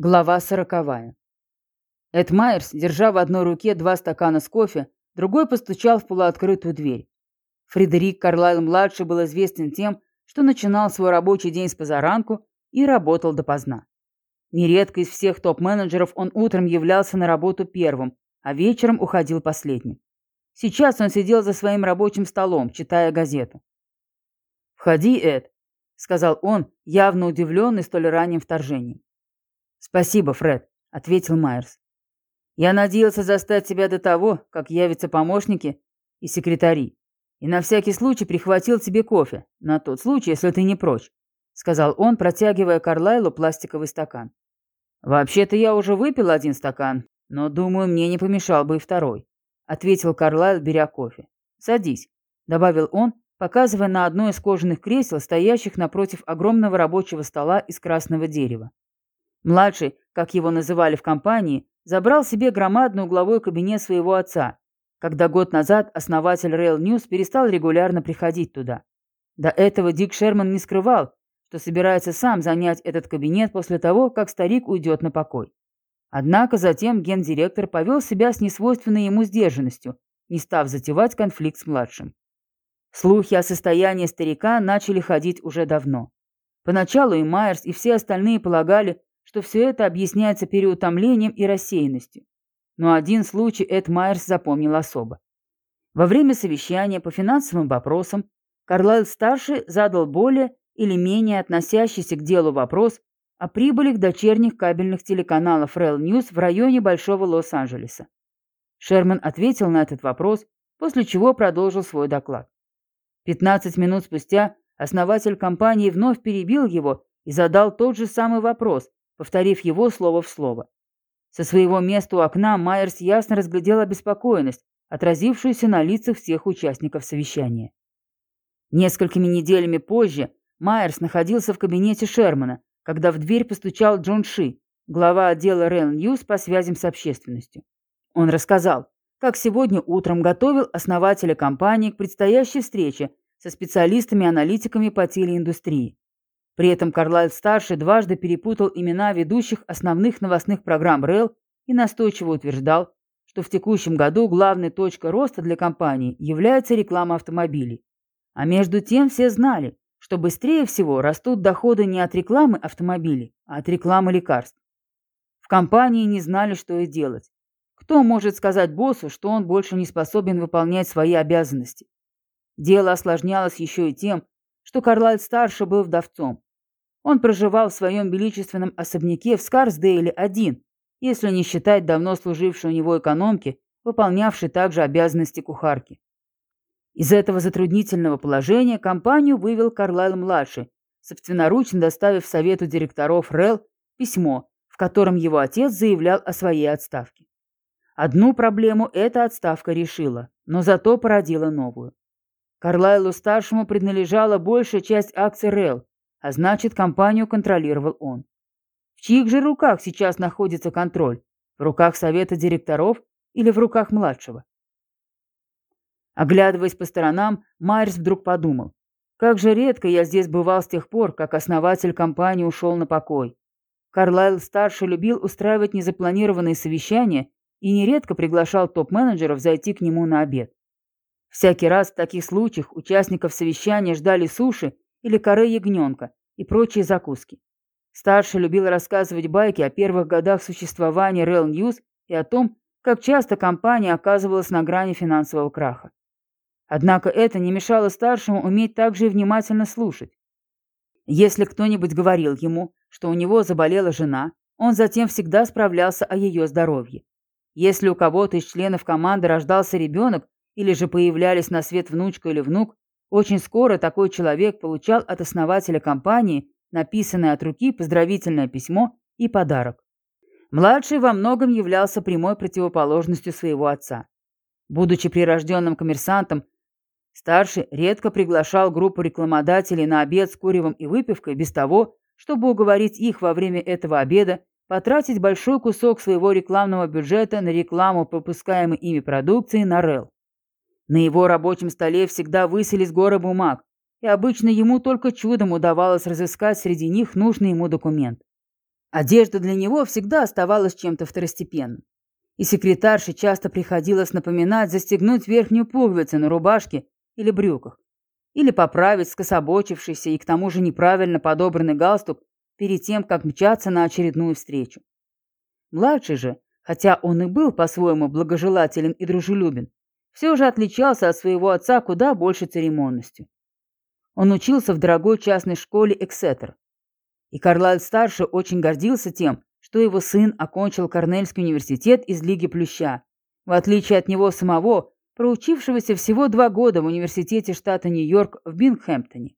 Глава сороковая. Эд Майерс, держа в одной руке два стакана с кофе, другой постучал в полуоткрытую дверь. Фредерик Карлайл-младший был известен тем, что начинал свой рабочий день с позаранку и работал допоздна. Нередко из всех топ-менеджеров он утром являлся на работу первым, а вечером уходил последним. Сейчас он сидел за своим рабочим столом, читая газету. «Входи, Эд», — сказал он, явно удивленный столь ранним вторжением. «Спасибо, Фред», — ответил Майерс. «Я надеялся застать тебя до того, как явятся помощники и секретари, и на всякий случай прихватил тебе кофе, на тот случай, если ты не прочь», — сказал он, протягивая Карлайлу пластиковый стакан. «Вообще-то я уже выпил один стакан, но, думаю, мне не помешал бы и второй», — ответил Карлайл, беря кофе. «Садись», — добавил он, показывая на одно из кожаных кресел, стоящих напротив огромного рабочего стола из красного дерева. Младший, как его называли в компании, забрал себе громадный угловой кабинет своего отца, когда год назад основатель Rail News перестал регулярно приходить туда. До этого Дик Шерман не скрывал, что собирается сам занять этот кабинет после того, как старик уйдет на покой. Однако затем гендиректор повел себя с несвойственной ему сдержанностью, не став затевать конфликт с младшим. Слухи о состоянии старика начали ходить уже давно. Поначалу и Майерс, и все остальные полагали, что все это объясняется переутомлением и рассеянностью. Но один случай Эд Майерс запомнил особо. Во время совещания по финансовым вопросам Карлайл-старший задал более или менее относящийся к делу вопрос о прибылях дочерних кабельных телеканалов Rail News в районе Большого Лос-Анджелеса. Шерман ответил на этот вопрос, после чего продолжил свой доклад. 15 минут спустя основатель компании вновь перебил его и задал тот же самый вопрос, повторив его слово в слово. Со своего места у окна Майерс ясно разглядел обеспокоенность, отразившуюся на лицах всех участников совещания. Несколькими неделями позже Майерс находился в кабинете Шермана, когда в дверь постучал Джон Ши, глава отдела Рен Ньюс по связям с общественностью. Он рассказал, как сегодня утром готовил основателя компании к предстоящей встрече со специалистами-аналитиками по телеиндустрии. При этом Карлайл-старший дважды перепутал имена ведущих основных новостных программ РЭЛ и настойчиво утверждал, что в текущем году главной точкой роста для компании является реклама автомобилей. А между тем все знали, что быстрее всего растут доходы не от рекламы автомобилей, а от рекламы лекарств. В компании не знали, что и делать. Кто может сказать боссу, что он больше не способен выполнять свои обязанности? Дело осложнялось еще и тем, что Карлайль-старший был вдовцом, он проживал в своем величественном особняке в Скарсдейле один, если не считать давно служившей у него экономки, выполнявшей также обязанности кухарки. Из этого затруднительного положения компанию вывел Карлайл-младший, собственноручно доставив совету директоров РЭЛ письмо, в котором его отец заявлял о своей отставке. Одну проблему эта отставка решила, но зато породила новую. Карлайлу-старшему принадлежала большая часть акций РЭЛ, а значит, компанию контролировал он. В чьих же руках сейчас находится контроль? В руках совета директоров или в руках младшего? Оглядываясь по сторонам, Майерс вдруг подумал. Как же редко я здесь бывал с тех пор, как основатель компании ушел на покой. Карлайл-старший любил устраивать незапланированные совещания и нередко приглашал топ-менеджеров зайти к нему на обед. Всякий раз в таких случаях участников совещания ждали суши или коры ягненка и прочие закуски. Старший любил рассказывать байки о первых годах существования Rail News и о том, как часто компания оказывалась на грани финансового краха. Однако это не мешало старшему уметь также и внимательно слушать. Если кто-нибудь говорил ему, что у него заболела жена, он затем всегда справлялся о ее здоровье. Если у кого-то из членов команды рождался ребенок или же появлялись на свет внучка или внук, очень скоро такой человек получал от основателя компании написанное от руки поздравительное письмо и подарок. Младший во многом являлся прямой противоположностью своего отца. Будучи прирожденным коммерсантом, старший редко приглашал группу рекламодателей на обед с куревом и выпивкой без того, чтобы уговорить их во время этого обеда потратить большой кусок своего рекламного бюджета на рекламу выпускаемой ими продукции на РЭЛ. На его рабочем столе всегда высились горы бумаг, и обычно ему только чудом удавалось разыскать среди них нужный ему документ. Одежда для него всегда оставалась чем-то второстепенным. И секретарше часто приходилось напоминать застегнуть верхнюю пуговицу на рубашке или брюках, или поправить скособочившийся и к тому же неправильно подобранный галстук перед тем, как мчаться на очередную встречу. Младший же, хотя он и был по-своему благожелателен и дружелюбен, все же отличался от своего отца куда больше церемонностью. Он учился в дорогой частной школе Эксетер. И Карлайл-старший очень гордился тем, что его сын окончил Корнельский университет из Лиги Плюща, в отличие от него самого, проучившегося всего два года в университете штата Нью-Йорк в Бингхэмптоне.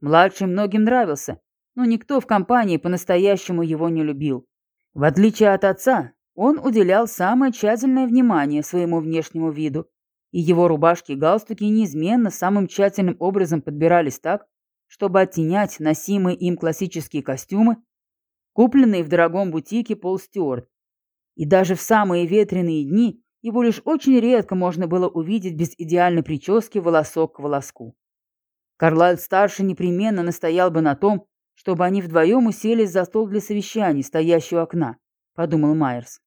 Младший многим нравился, но никто в компании по-настоящему его не любил. В отличие от отца, он уделял самое тщательное внимание своему внешнему виду, и его рубашки и галстуки неизменно самым тщательным образом подбирались так, чтобы оттенять носимые им классические костюмы, купленные в дорогом бутике Пол Стюарт. И даже в самые ветреные дни его лишь очень редко можно было увидеть без идеальной прически волосок к волоску. Карлайл-старший непременно настоял бы на том, чтобы они вдвоем уселись за стол для совещаний, стоящий окна, подумал Майерс.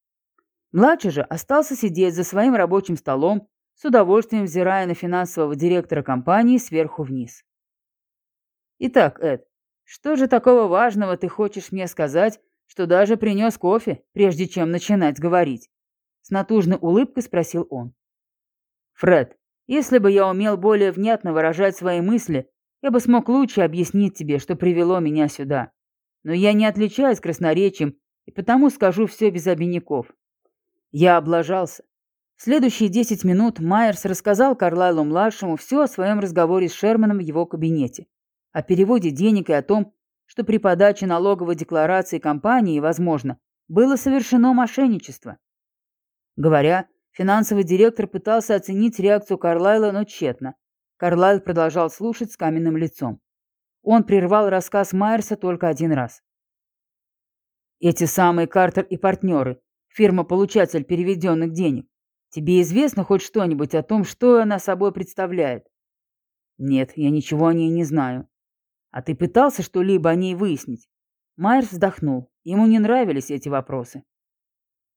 Младший же остался сидеть за своим рабочим столом, с удовольствием взирая на финансового директора компании сверху вниз. «Итак, Эд, что же такого важного ты хочешь мне сказать, что даже принес кофе, прежде чем начинать говорить?» С натужной улыбкой спросил он. «Фред, если бы я умел более внятно выражать свои мысли, я бы смог лучше объяснить тебе, что привело меня сюда. Но я не отличаюсь красноречием, и потому скажу все без обиняков. Я облажался. В следующие десять минут Майерс рассказал Карлайлу-младшему все о своем разговоре с Шерманом в его кабинете, о переводе денег и о том, что при подаче налоговой декларации компании, возможно, было совершено мошенничество. Говоря, финансовый директор пытался оценить реакцию Карлайла, но тщетно. Карлайл продолжал слушать с каменным лицом. Он прервал рассказ Майерса только один раз. «Эти самые Картер и партнеры, фирма-получатель переведенных денег. Тебе известно хоть что-нибудь о том, что она собой представляет?» «Нет, я ничего о ней не знаю». «А ты пытался что-либо о ней выяснить?» Майерс вздохнул. Ему не нравились эти вопросы.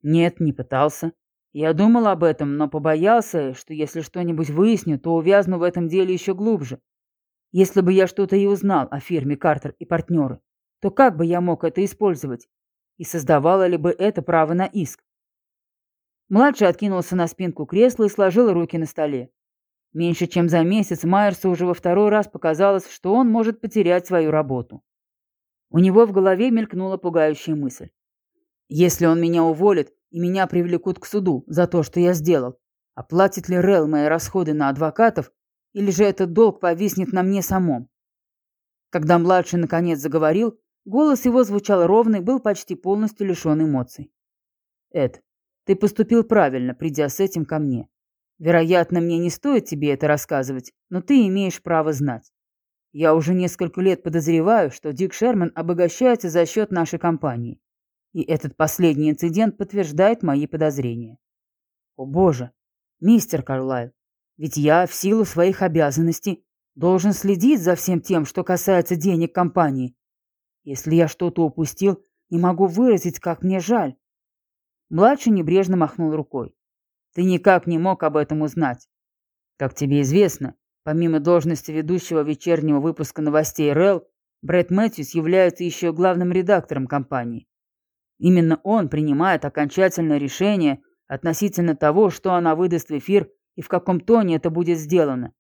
«Нет, не пытался. Я думал об этом, но побоялся, что если что-нибудь выясню, то увязну в этом деле еще глубже. Если бы я что-то и узнал о фирме Картер и партнеры, то как бы я мог это использовать? И создавало ли бы это право на иск? Младший откинулся на спинку кресла и сложил руки на столе. Меньше чем за месяц Майерсу уже во второй раз показалось, что он может потерять свою работу. У него в голове мелькнула пугающая мысль. Если он меня уволит, и меня привлекут к суду за то, что я сделал. Оплатит ли Рел мои расходы на адвокатов, или же этот долг повиснет на мне самом? Когда младший наконец заговорил, голос его звучал ровно и был почти полностью лишен эмоций. «Эд, ты поступил правильно, придя с этим ко мне. Вероятно, мне не стоит тебе это рассказывать, но ты имеешь право знать. Я уже несколько лет подозреваю, что Дик Шерман обогащается за счет нашей компании. И этот последний инцидент подтверждает мои подозрения. О боже, мистер Карлайл, ведь я в силу своих обязанностей должен следить за всем тем, что касается денег компании. Если я что-то упустил, не могу выразить, как мне жаль. Младший небрежно махнул рукой. Ты никак не мог об этом узнать. Как тебе известно, помимо должности ведущего вечернего выпуска новостей РЭЛ, Брэд Мэтьюс является еще главным редактором компании. Именно он принимает окончательное решение относительно того, что она выдаст в эфир и в каком тоне это будет сделано.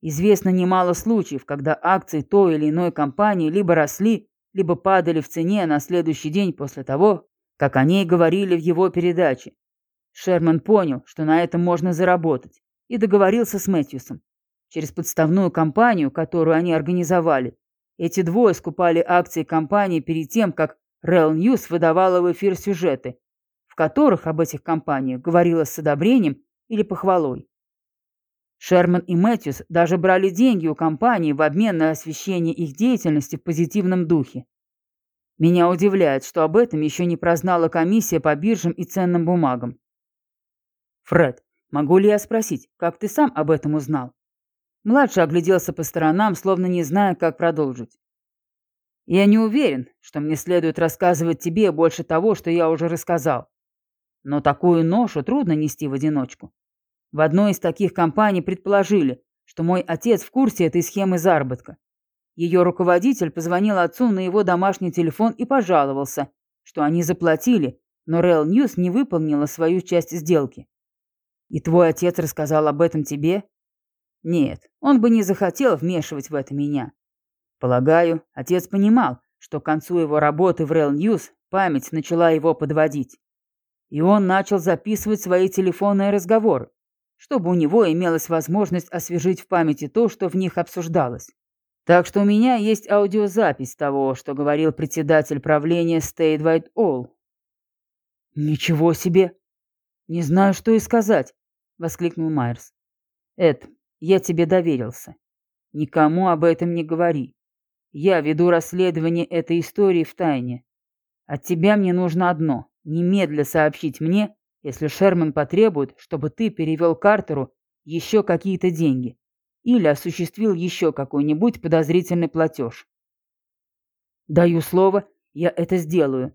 Известно немало случаев, когда акции той или иной компании либо росли, либо падали в цене на следующий день после того, как о ней говорили в его передаче. Шерман понял, что на этом можно заработать, и договорился с Мэтьюсом. Через подставную компанию, которую они организовали, эти двое скупали акции компании перед тем, как Real News выдавала в эфир сюжеты, в которых об этих компаниях говорилось с одобрением или похвалой. Шерман и Мэтьюс даже брали деньги у компании в обмен на освещение их деятельности в позитивном духе. Меня удивляет, что об этом еще не прознала комиссия по биржам и ценным бумагам. Фред, могу ли я спросить, как ты сам об этом узнал? Младший огляделся по сторонам, словно не зная, как продолжить. Я не уверен, что мне следует рассказывать тебе больше того, что я уже рассказал. Но такую ношу трудно нести в одиночку. В одной из таких компаний предположили, что мой отец в курсе этой схемы заработка. Ее руководитель позвонил отцу на его домашний телефон и пожаловался, что они заплатили, но Real News не выполнила свою часть сделки. И твой отец рассказал об этом тебе? Нет, он бы не захотел вмешивать в это меня. Полагаю, отец понимал, что к концу его работы в Real News память начала его подводить. И он начал записывать свои телефонные разговоры, чтобы у него имелась возможность освежить в памяти то, что в них обсуждалось. Так что у меня есть аудиозапись того, что говорил председатель правления White All. «Ничего себе! Не знаю, что и сказать», — воскликнул Майерс. «Эд, я тебе доверился. Никому об этом не говори. Я веду расследование этой истории в тайне. От тебя мне нужно одно — немедля сообщить мне, если Шерман потребует, чтобы ты перевел Картеру еще какие-то деньги или осуществил еще какой-нибудь подозрительный платеж. Даю слово, я это сделаю.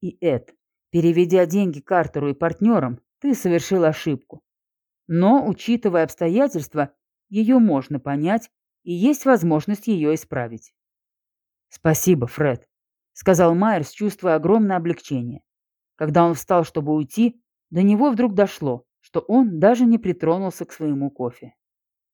И Эд, переведя деньги Картеру и партнерам, ты совершил ошибку. Но, учитывая обстоятельства, ее можно понять, и есть возможность ее исправить. «Спасибо, Фред», — сказал Майерс, чувствуя огромное облегчение. Когда он встал, чтобы уйти, до него вдруг дошло, что он даже не притронулся к своему кофе.